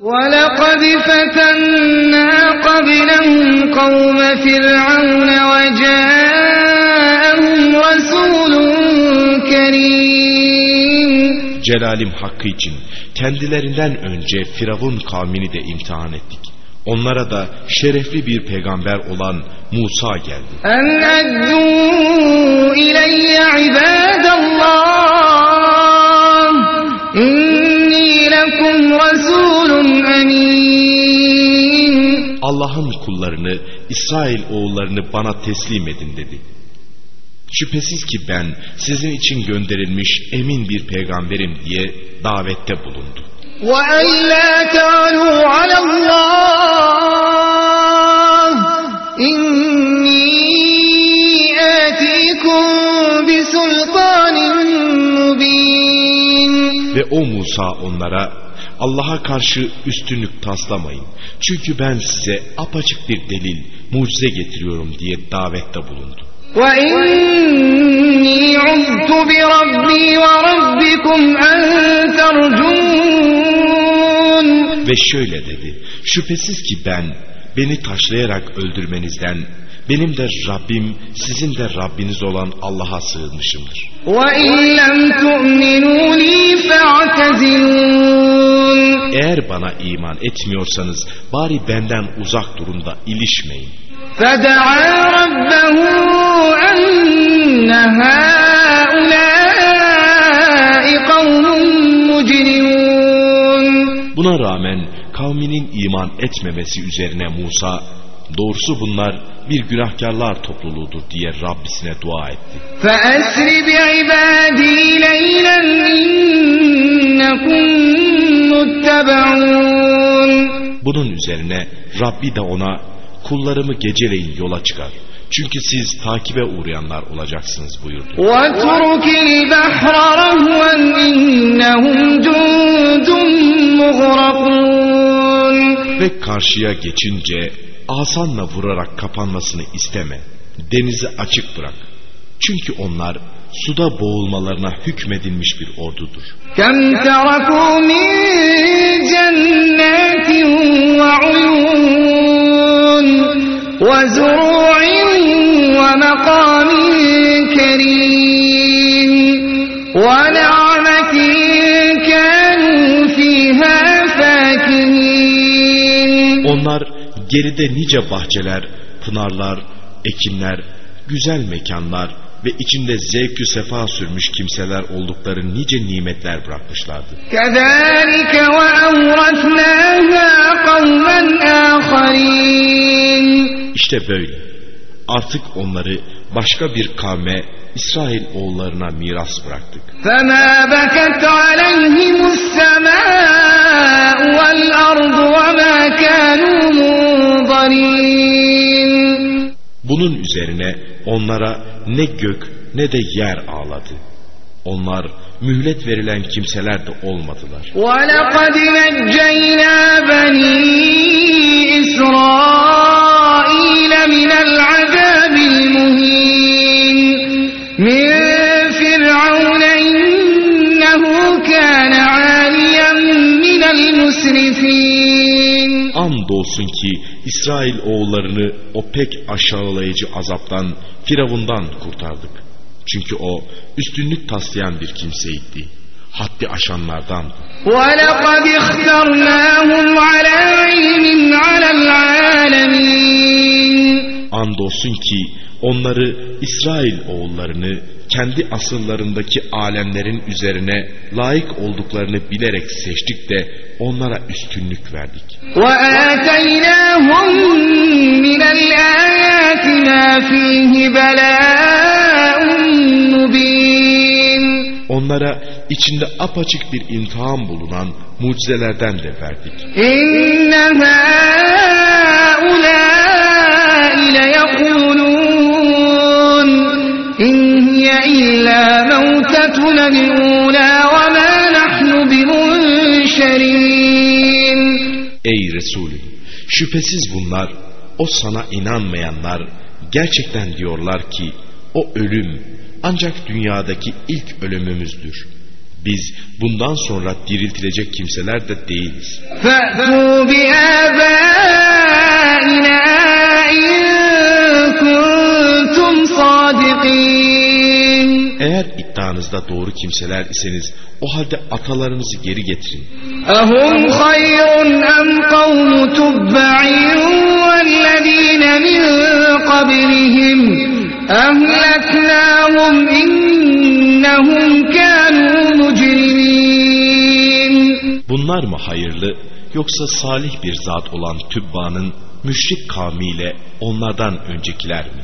وَلَقَدْ فَتَنَّا قَبْلَهُمْ قَوْمَ فِرْعَوْنَ وَجَاءَهُمْ رَسُولٌ كَرِيمٌ Celalim hakkı için kendilerinden önce Firavun kavmini de imtihan ettik. Onlara da şerefli bir peygamber olan Musa geldi. أَنْ أَدُّوا إِلَيَّ عِبَادَ اللّٰهِ Allah'ın kullarını, İsrail oğullarını bana teslim edin dedi. Şüphesiz ki ben sizin için gönderilmiş emin bir peygamberim diye davette bulundu. وَأَنْ لَا تَعْلُوا عَلَى اللّٰهِ إِنِّي آتِيكُمْ بِسُلْطَانٍ مُّبِينٍ Ve o Musa onlara Allah'a karşı üstünlük taslamayın. Çünkü ben size apaçık bir delil, mucize getiriyorum diye davette bulundu. وَإِنِّي عُذْتُ بِرَبِّي وَرَبِّكُمْ أَن تَرْجُمُونِ Ve şöyle dedi, şüphesiz ki ben beni taşlayarak öldürmenizden, benim de Rabbim, sizin de Rabbiniz olan Allah'a sığınmışımdır. وَإِن لَّمْ تُؤْمِنُوا لِي فَاعْتَزِلُونِ Eğer bana iman etmiyorsanız bari benden uzak durun da ilişmeyin. فَدَعَا رَبَّهُ أَنَّ هَٰؤُلَاءِ قَوْمٌ مُّجْرِمُونَ Buna rağmen kavminin iman etmemesi üzerine Musa, doğrusu bunlar bir günahkarlar topluluğudur diye Rabbisine dua etti. فَأَسْرِ بِعِبَادِي لَيْلًا إِنَّكُم مُّتَّبَعُونَ bunun üzerine Rabbi de ona kullarımı geceleyin yola çıkar. Çünkü siz takibe uğrayanlar olacaksınız buyurdu. Ve karşıya geçince asanla vurarak kapanmasını isteme. Denizi açık bırak. Çünkü onlar suda boğulmalarına hükmedilmiş bir ordudur. Kem terakû min cennetin ve uyun ve zuru'in ve makamin kerim ve na'metin kânû fîhâ fâkihîn. Onlar geride nice bahçeler, pınarlar, ekinler, güzel mekanlar, ve içinde zevkü sefa sürmüş kimseler oldukları nice nimetler bırakmışlardı. كَذَٰلِكَ وَأَوْرَثْنَاهَا قَوْمًا آخَرِينَ İşte böyle. Artık onları başka bir kavme İsrail oğullarına miras bıraktık. فَمَا بَكَتْ عَلَيْهِمُ السَّمَاءُ وَالْأَرْضُ وَمَا كَانُوا Bunun üzerine onlara ne gök ne de yer ağladı. Onlar mühlet verilen kimseler de olmadılar. وَلَقَدْ نَجَّيْنَا بَنِي إِسْرَائِيلَ مِنَ الْعَذَابِ الْمُهِينِ مِنْ فِرْعَوْنَ إِنَّهُ كَانَ عَالِيًا مِنَ الْمُسْرِفِينَ Andolsun ki İsrail oğullarını o pek aşağılayıcı azaptan, Firavundan kurtardık. Çünkü o üstünlük taslayan bir kimseydi. Haddi aşanlardandı. وَلَقَدِ اخْتَرْنَاهُمْ عَلَى عِلْمٍ عَلَى الْعَالَمِينَ Andolsun ki onları İsrail oğullarını kendi asıllarındaki alemlerin üzerine layık olduklarını bilerek seçtik de onlara üstünlük verdik. Onlara içinde apaçık bir imtihan bulunan mucizelerden de verdik. İnneha مَوْتَتُنَا الْأُولَىٰ وَمَا نَحْنُ بِمُنشَرِينَ Ey Resulüm! Şüphesiz bunlar, o sana inanmayanlar gerçekten diyorlar ki o ölüm ancak dünyadaki ilk ölümümüzdür. Biz bundan sonra diriltilecek kimseler de değiliz. فَأْتُوا بِآبَائِنَا إِن kuntum sadikin. Eğer iddianızda doğru kimseler iseniz o halde atalarınızı geri getirin. Ehum hayrun em kavmu tubba'in vellezine min kabrihim ehleknâhum innehum kânû mujrimin. Bunlar mı hayırlı yoksa salih bir zat olan Tübba'nın müşrik kavmiyle onlardan öncekiler mi?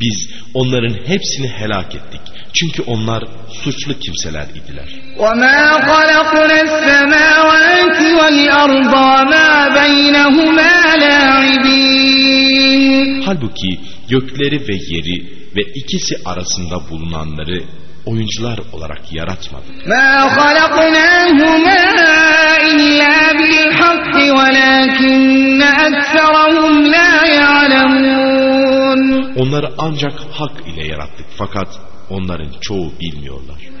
Biz onların hepsini helak ettik. Çünkü onlar suçlu kimseler idiler. وما خلقنا السماوات والأرض وما بينهما لاعبين Halbuki gökleri ve yeri ve ikisi arasında bulunanları oyuncular olarak yaratmadık. ما خلقناهما إلا بالحق ولكن أكثرهم لا يعلمون Onları ancak hak ile yarattık fakat onların çoğu bilmiyorlar.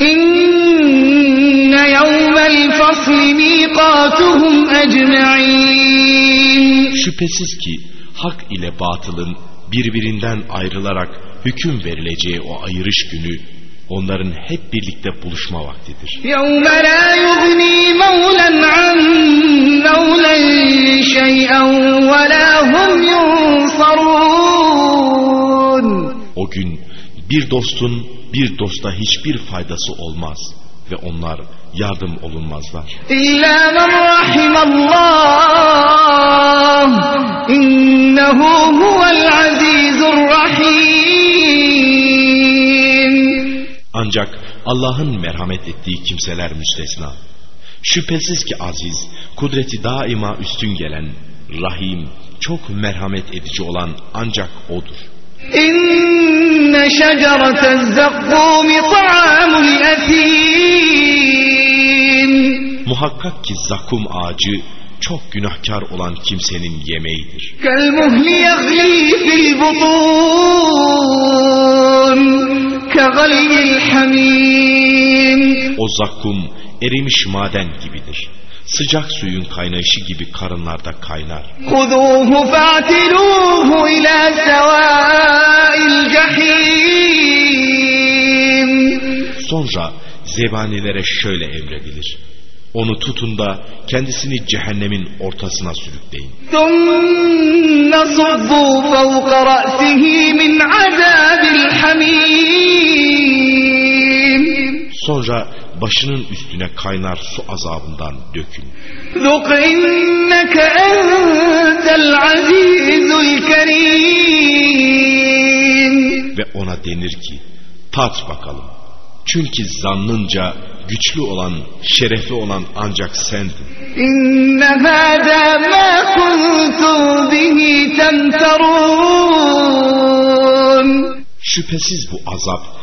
إن يوم الفصل ميقاتهم أجمعين Şüphesiz ki hak ile batılın birbirinden ayrılarak hüküm verileceği o ayırış günü onların hep birlikte buluşma vaktidir. يوم لا يغني مولا عن مولا شيئا ولا gün bir dostun bir dosta hiçbir faydası olmaz ve onlar yardım olunmazlar. İlla men rahimallah innehu huvel azizur rahim. Ancak Allah'ın merhamet ettiği kimseler müstesna. Şüphesiz ki aziz, kudreti daima üstün gelen, rahim, çok merhamet edici olan ancak O'dur. إن شجرة الزقوم طعام الأثيم Muhakkak ki zakum ağacı çok günahkar olan kimsenin yemeğidir. كالمهل يغلي في البطون كغلي الحميم O zakkum erimiş maden gibidir. sıcak suyun kaynayışı gibi karınlarda kaynar. Sonra zebanilere şöyle emredilir. Onu tutun da kendisini cehennemin ortasına sürükleyin. Sonra başının üstüne kaynar su azabından dökün. Ve ona denir ki tat bakalım. Çünkü zannınca güçlü olan, şerefli olan ancak sendin. İnne hâdâ mâ kuntum bihi temterûn. Şüphesiz bu azap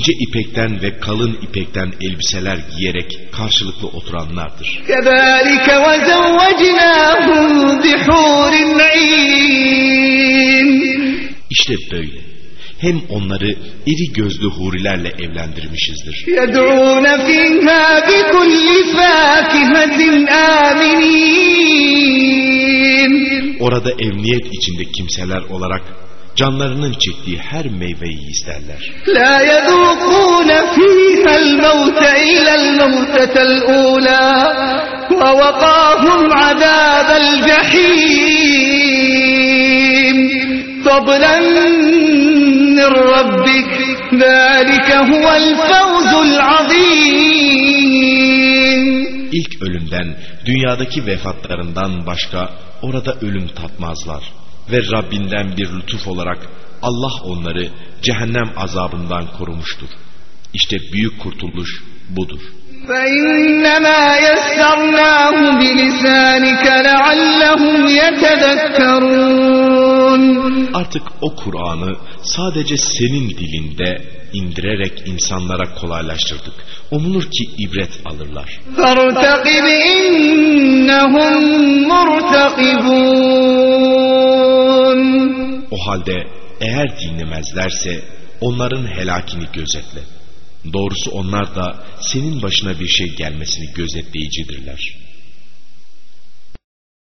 ince ipekten ve kalın ipekten elbiseler giyerek karşılıklı oturanlardır. İşte böyle. Hem onları iri gözlü hurilerle evlendirmişizdir. Orada emniyet içinde kimseler olarak Canlarının çektiği her meyveyi isterler. La yadukune fihel mevte illel mevtetel ula ve vakahum azabel cehim fadlen min rabbik zâlike huvel fevzul azim İlk ölümden, dünyadaki vefatlarından başka orada ölüm tatmazlar Ve Rabbinden bir lütuf olarak Allah onları cehennem azabından korumuştur. İşte büyük kurtuluş budur. فإنما يسرناه بلسانك لعلهم يتذكرون Artık o Kur'an'ı sadece senin dilinde indirerek insanlara kolaylaştırdık. Umulur ki ibret alırlar. فارتقب إنهم مرتقبون o halde eğer dinlemezlerse onların helakini gözetle. Doğrusu onlar da senin başına bir şey gelmesini gözetleyicidirler.